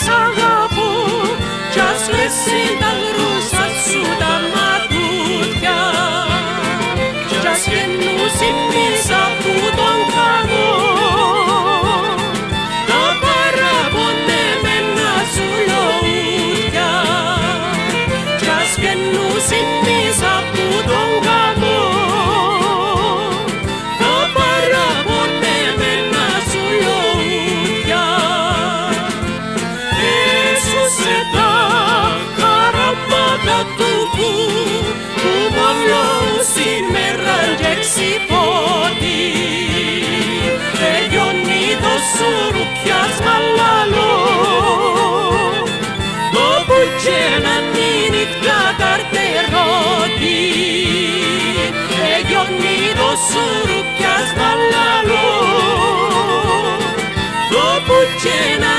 σ' αγαπώ κι ας εσύ τα γρούσα σου τα μάτια κι ας γεννούσε μέσα που τον σιφώτη τελειώνει ε, το που λαλό όπου και να την νύχτα καρτερνώτη τελειώνει το που λαλό και να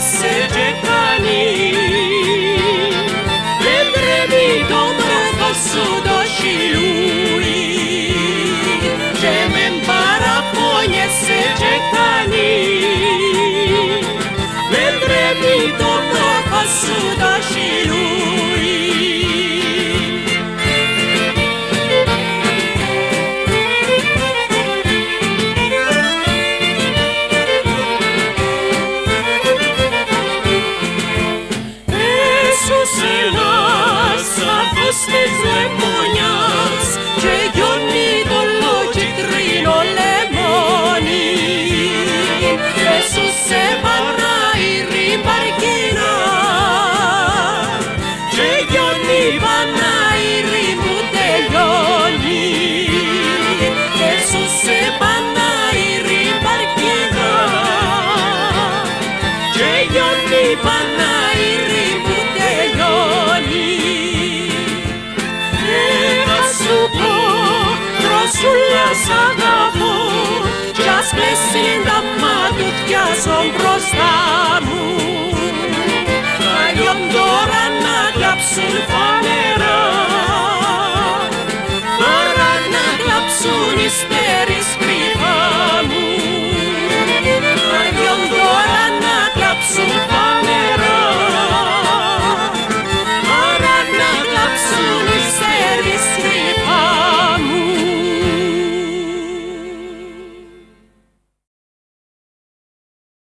message kani. η Πανάηρη που τελειώνει. Έλα σου πω, τροσούλα σ' αγαπώ κι ας πέσει τα μάτια στον μπροστά